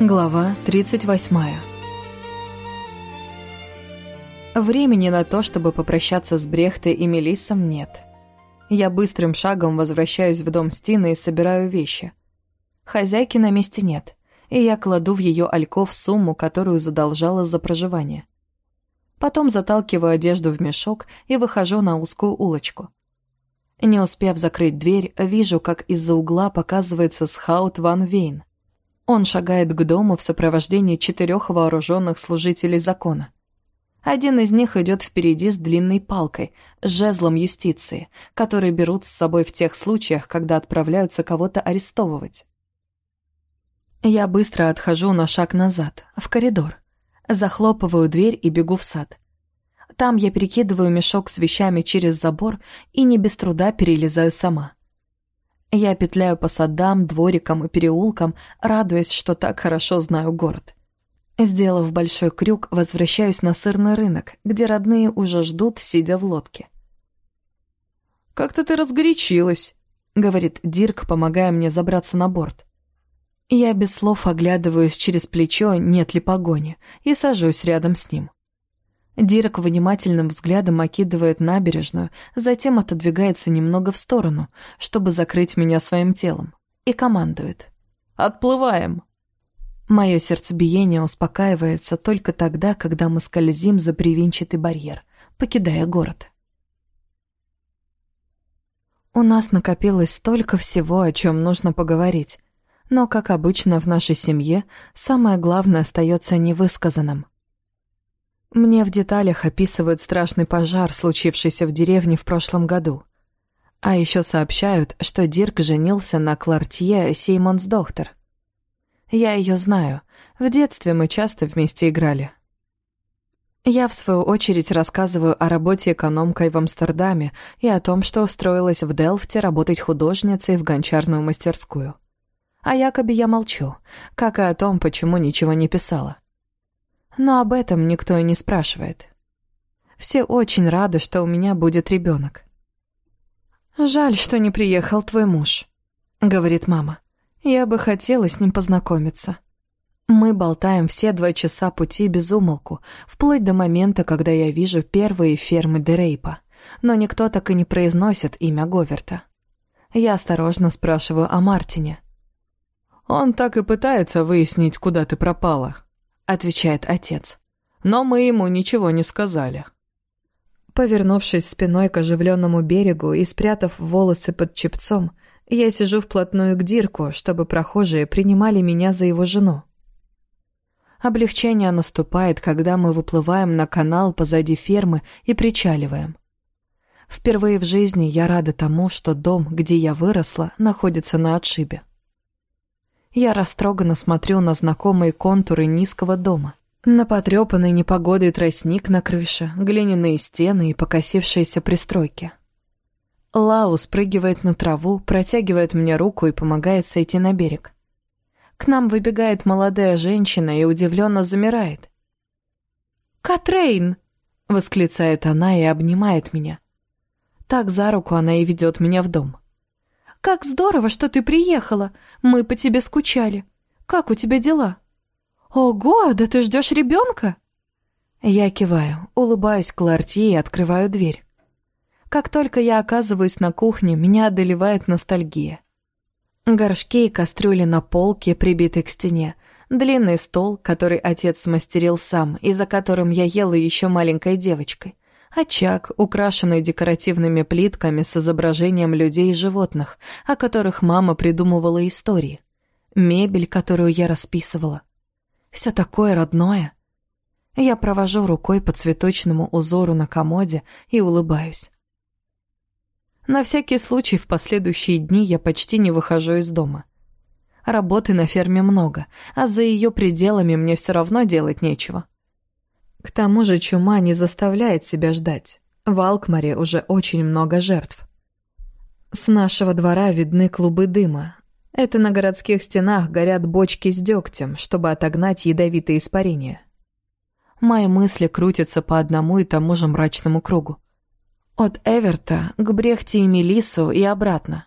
Глава 38 Времени на то, чтобы попрощаться с Брехтой и Мелиссом, нет. Я быстрым шагом возвращаюсь в дом Стины и собираю вещи. Хозяйки на месте нет, и я кладу в ее альков сумму, которую задолжала за проживание. Потом заталкиваю одежду в мешок и выхожу на узкую улочку. Не успев закрыть дверь, вижу, как из-за угла показывается Схаут Ван Вейн. Он шагает к дому в сопровождении четырех вооруженных служителей закона. Один из них идет впереди с длинной палкой, с жезлом юстиции, который берут с собой в тех случаях, когда отправляются кого-то арестовывать. Я быстро отхожу на шаг назад, в коридор. Захлопываю дверь и бегу в сад. Там я перекидываю мешок с вещами через забор и не без труда перелезаю сама. Я петляю по садам, дворикам и переулкам, радуясь, что так хорошо знаю город. Сделав большой крюк, возвращаюсь на сырный рынок, где родные уже ждут, сидя в лодке. «Как-то ты разгорячилась», — говорит Дирк, помогая мне забраться на борт. Я без слов оглядываюсь через плечо, нет ли погони, и сажусь рядом с ним. Дирк внимательным взглядом окидывает набережную, затем отодвигается немного в сторону, чтобы закрыть меня своим телом, и командует. «Отплываем!» Мое сердцебиение успокаивается только тогда, когда мы скользим за привинчатый барьер, покидая город. У нас накопилось столько всего, о чем нужно поговорить, но, как обычно в нашей семье, самое главное остается невысказанным — мне в деталях описывают страшный пожар, случившийся в деревне в прошлом году. А еще сообщают, что Дирк женился на Клартье Сеймонс Доктор. Я ее знаю. В детстве мы часто вместе играли. Я, в свою очередь, рассказываю о работе экономкой в Амстердаме и о том, что устроилась в Делфте работать художницей в гончарную мастерскую. А якобы я молчу, как и о том, почему ничего не писала но об этом никто и не спрашивает. Все очень рады, что у меня будет ребенок. «Жаль, что не приехал твой муж», — говорит мама. «Я бы хотела с ним познакомиться». Мы болтаем все два часа пути без умолку, вплоть до момента, когда я вижу первые фермы Дерейпа, но никто так и не произносит имя Говерта. Я осторожно спрашиваю о Мартине. «Он так и пытается выяснить, куда ты пропала», отвечает отец. Но мы ему ничего не сказали. Повернувшись спиной к оживленному берегу и спрятав волосы под чепцом, я сижу вплотную к Дирку, чтобы прохожие принимали меня за его жену. Облегчение наступает, когда мы выплываем на канал позади фермы и причаливаем. Впервые в жизни я рада тому, что дом, где я выросла, находится на отшибе. Я растроганно смотрю на знакомые контуры низкого дома. На потрепанный непогодой тростник на крыше, глиняные стены и покосившиеся пристройки. Лау спрыгивает на траву, протягивает мне руку и помогает сойти на берег. К нам выбегает молодая женщина и удивленно замирает. «Катрейн!» — восклицает она и обнимает меня. Так за руку она и ведет меня в дом. Как здорово, что ты приехала. Мы по тебе скучали. Как у тебя дела? Ого, да ты ждешь ребенка? Я киваю, улыбаюсь Клартье и открываю дверь. Как только я оказываюсь на кухне, меня одолевает ностальгия. Горшки и кастрюли на полке, прибитой к стене, длинный стол, который отец смастерил сам и за которым я ела еще маленькой девочкой, Очаг, украшенный декоративными плитками с изображением людей и животных, о которых мама придумывала истории. Мебель, которую я расписывала. Все такое родное. Я провожу рукой по цветочному узору на комоде и улыбаюсь. На всякий случай в последующие дни я почти не выхожу из дома. Работы на ферме много, а за ее пределами мне все равно делать нечего. К тому же чума не заставляет себя ждать. В Алкмаре уже очень много жертв. С нашего двора видны клубы дыма. Это на городских стенах горят бочки с дегтем, чтобы отогнать ядовитые испарения. Мои мысли крутятся по одному и тому же мрачному кругу. От Эверта к Брехте и Мелису и обратно.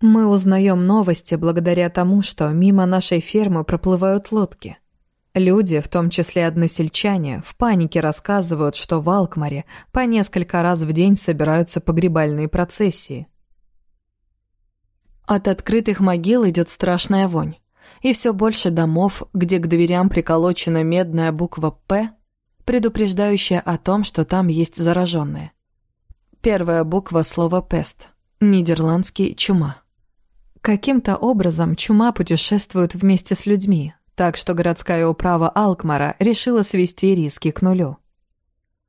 Мы узнаем новости благодаря тому, что мимо нашей фермы проплывают лодки. Люди, в том числе односельчане, в панике рассказывают, что в Алкмаре по несколько раз в день собираются погребальные процессии. От открытых могил идет страшная вонь. И все больше домов, где к дверям приколочена медная буква «П», предупреждающая о том, что там есть зараженные. Первая буква слова «пест», нидерландский «чума». Каким-то образом чума путешествует вместе с людьми, так что городская управа Алкмара решила свести риски к нулю.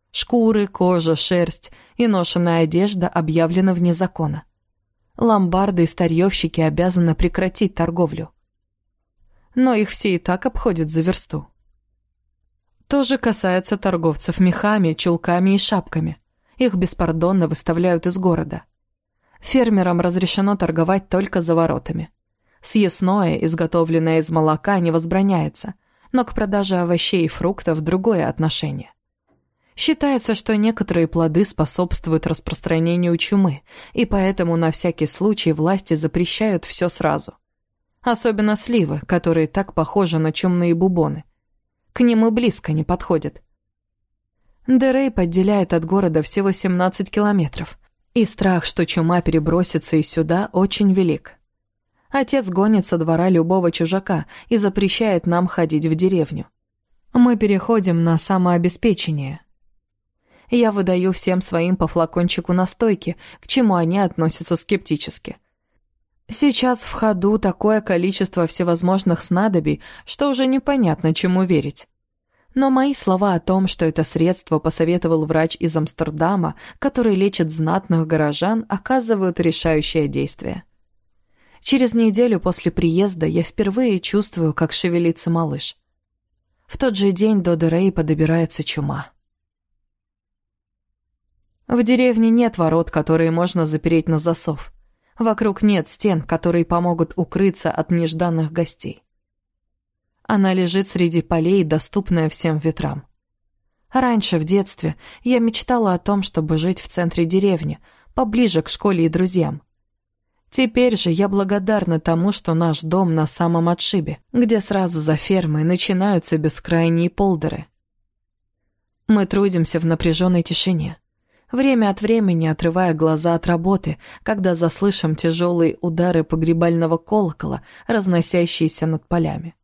Шкуры, кожа, шерсть и ношеная одежда объявлены вне закона. Ломбарды и старьевщики обязаны прекратить торговлю. Но их все и так обходят за версту. То же касается торговцев мехами, чулками и шапками. Их беспардонно выставляют из города. Фермерам разрешено торговать только за воротами. Съестное, изготовленное из молока, не возбраняется, но к продаже овощей и фруктов другое отношение. Считается, что некоторые плоды способствуют распространению чумы, и поэтому на всякий случай власти запрещают все сразу. Особенно сливы, которые так похожи на чумные бубоны. К ним и близко не подходят. Дерей отделяет от города всего 17 километров, и страх, что чума перебросится и сюда, очень велик. Отец гонит со двора любого чужака и запрещает нам ходить в деревню. Мы переходим на самообеспечение. Я выдаю всем своим по флакончику настойки, к чему они относятся скептически. Сейчас в ходу такое количество всевозможных снадобий, что уже непонятно, чему верить. Но мои слова о том, что это средство посоветовал врач из Амстердама, который лечит знатных горожан, оказывают решающее действие. Через неделю после приезда я впервые чувствую, как шевелится малыш. В тот же день до Дерейпа добирается чума. В деревне нет ворот, которые можно запереть на засов. Вокруг нет стен, которые помогут укрыться от нежданных гостей. Она лежит среди полей, доступная всем ветрам. Раньше, в детстве, я мечтала о том, чтобы жить в центре деревни, поближе к школе и друзьям. Теперь же я благодарна тому, что наш дом на самом отшибе, где сразу за фермой начинаются бескрайние полдеры. Мы трудимся в напряженной тишине. Время от времени отрывая глаза от работы, когда заслышим тяжелые удары погребального колокола, разносящиеся над полями.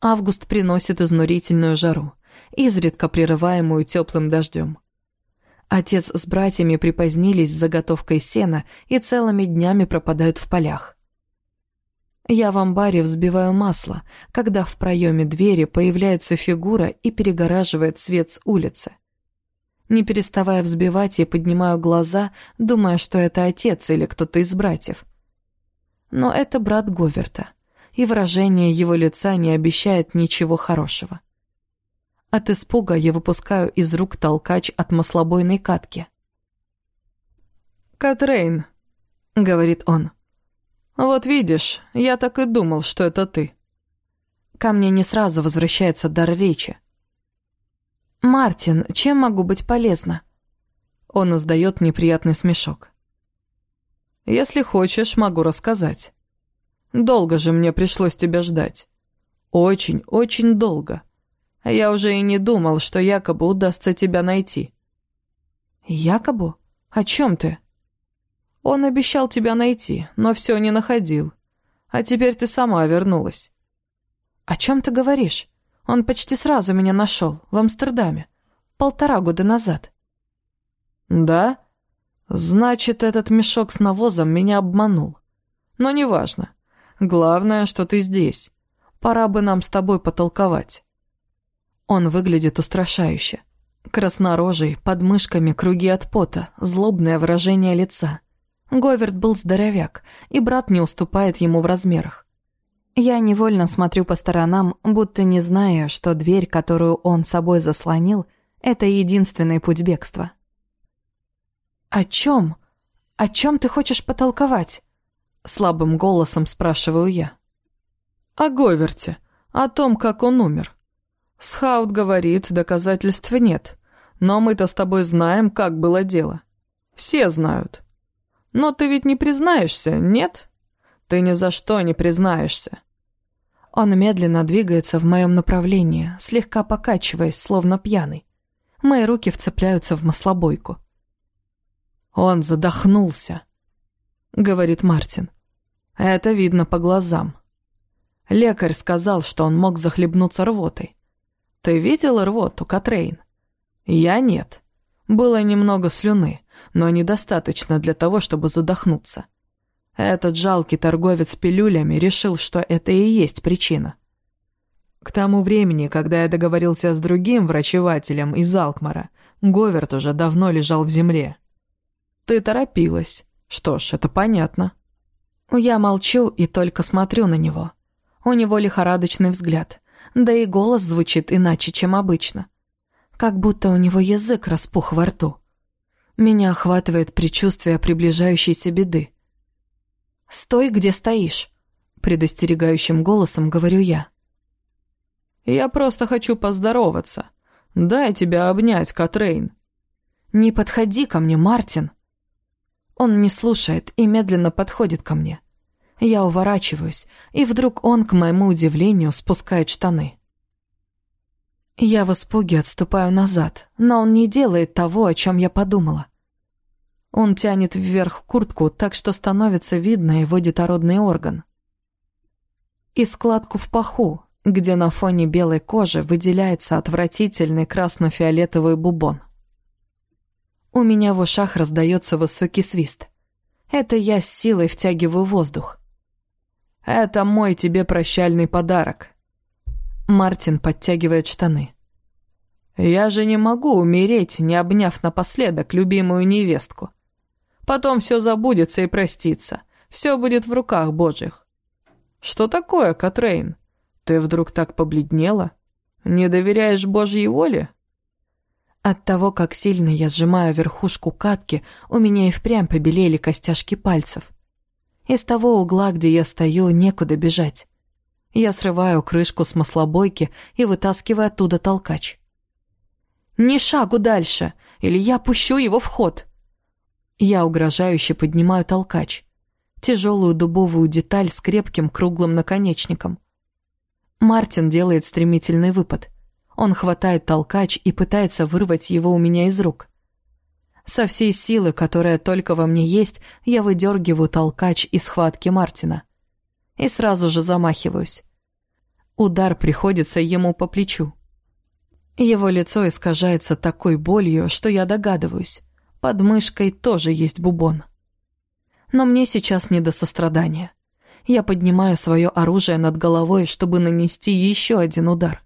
Август приносит изнурительную жару, изредка прерываемую теплым дождем. Отец с братьями припозднились с заготовкой сена и целыми днями пропадают в полях. Я в амбаре взбиваю масло, когда в проеме двери появляется фигура и перегораживает свет с улицы. Не переставая взбивать, я поднимаю глаза, думая, что это отец или кто-то из братьев. Но это брат Говерта и выражение его лица не обещает ничего хорошего. От испуга я выпускаю из рук толкач от маслобойной катки. «Катрейн», — говорит он, — «вот видишь, я так и думал, что это ты». Ко мне не сразу возвращается дар речи. «Мартин, чем могу быть полезна?» Он издает неприятный смешок. «Если хочешь, могу рассказать». Долго же мне пришлось тебя ждать. Очень, очень долго. А я уже и не думал, что якобы удастся тебя найти». «Якобы? О чем ты?» «Он обещал тебя найти, но все не находил. А теперь ты сама вернулась». «О чем ты говоришь? Он почти сразу меня нашел, в Амстердаме. Полтора года назад». «Да? Значит, этот мешок с навозом меня обманул. Но неважно. Главное, что ты здесь. Пора бы нам с тобой потолковать». Он выглядит устрашающе. Краснорожий, под мышками круги от пота, злобное выражение лица. Говерт был здоровяк, и брат не уступает ему в размерах. Я невольно смотрю по сторонам, будто не зная, что дверь, которую он собой заслонил, это единственный путь бегства. «О чем? О чем ты хочешь потолковать?» Слабым голосом спрашиваю я. «О Говерте, о том, как он умер. Схаут говорит, доказательств нет. Но мы-то с тобой знаем, как было дело. Все знают. Но ты ведь не признаешься, нет? Ты ни за что не признаешься. Он медленно двигается в моем направлении, слегка покачиваясь, словно пьяный. Мои руки вцепляются в маслобойку. «Он задохнулся», — говорит Мартин. «Это видно по глазам. Лекарь сказал, что он мог захлебнуться рвотой. Ты видел рвоту, Катрейн? Я нет. Было немного слюны, но недостаточно для того, чтобы задохнуться. Этот жалкий торговец пилюлями решил, что это и есть причина. К тому времени, когда я договорился с другим врачевателем из Алкмара, Говерт уже давно лежал в земле. Ты торопилась. Что ж, это понятно. Я молчу и только смотрю на него. У него лихорадочный взгляд, да и голос звучит иначе, чем обычно. Как будто у него язык распух во рту. Меня охватывает предчувствие приближающейся беды. «Стой, где стоишь», — предостерегающим голосом говорю я. «Я просто хочу поздороваться. Дай тебя обнять, Катрейн». «Не подходи ко мне, Мартин». Он не слушает и медленно подходит ко мне. Я уворачиваюсь, и вдруг он, к моему удивлению, спускает штаны. Я в испуге отступаю назад, но он не делает того, о чем я подумала. Он тянет вверх куртку, так что становится видно его детородный орган. И складку в паху, где на фоне белой кожи выделяется отвратительный красно-фиолетовый бубон. У меня в ушах раздается высокий свист. Это я с силой втягиваю воздух. «Это мой тебе прощальный подарок». Мартин подтягивает штаны. «Я же не могу умереть, не обняв напоследок любимую невестку. Потом все забудется и простится. Все будет в руках Божьих». «Что такое, Катрейн? Ты вдруг так побледнела? Не доверяешь Божьей воле?» От того, как сильно я сжимаю верхушку катки, у меня и впрямь побелели костяшки пальцев. Из того угла, где я стою, некуда бежать. Я срываю крышку с маслобойки и вытаскиваю оттуда толкач. «Ни шагу дальше, или я пущу его в ход!» Я угрожающе поднимаю толкач. Тяжелую дубовую деталь с крепким круглым наконечником. Мартин делает стремительный выпад. Он хватает толкач и пытается вырвать его у меня из рук. Со всей силы, которая только во мне есть, я выдергиваю толкач из схватки Мартина. И сразу же замахиваюсь. Удар приходится ему по плечу. Его лицо искажается такой болью, что я догадываюсь. Под мышкой тоже есть бубон. Но мне сейчас не до сострадания. Я поднимаю свое оружие над головой, чтобы нанести еще один удар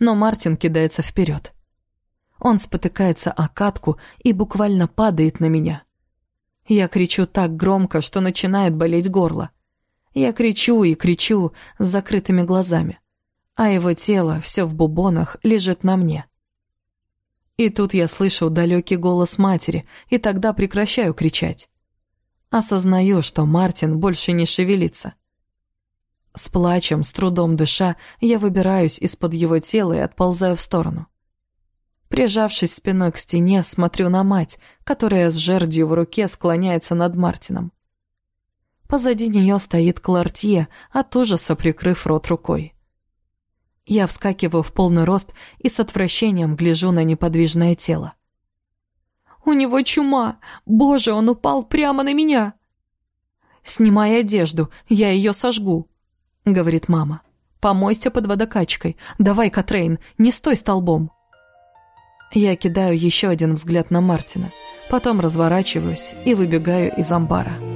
но Мартин кидается вперед. Он спотыкается о катку и буквально падает на меня. Я кричу так громко, что начинает болеть горло. Я кричу и кричу с закрытыми глазами, а его тело, все в бубонах, лежит на мне. И тут я слышу далекий голос матери, и тогда прекращаю кричать. Осознаю, что Мартин больше не шевелится. С плачем, с трудом дыша, я выбираюсь из-под его тела и отползаю в сторону. Прижавшись спиной к стене, смотрю на мать, которая с жердью в руке склоняется над Мартином. Позади нее стоит Клартье, от ужаса прикрыв рот рукой. Я вскакиваю в полный рост и с отвращением гляжу на неподвижное тело. «У него чума! Боже, он упал прямо на меня!» «Снимай одежду, я ее сожгу!» — говорит мама. «Помойся под водокачкой. Давай, Катрейн, не стой столбом». Я кидаю еще один взгляд на Мартина, потом разворачиваюсь и выбегаю из амбара.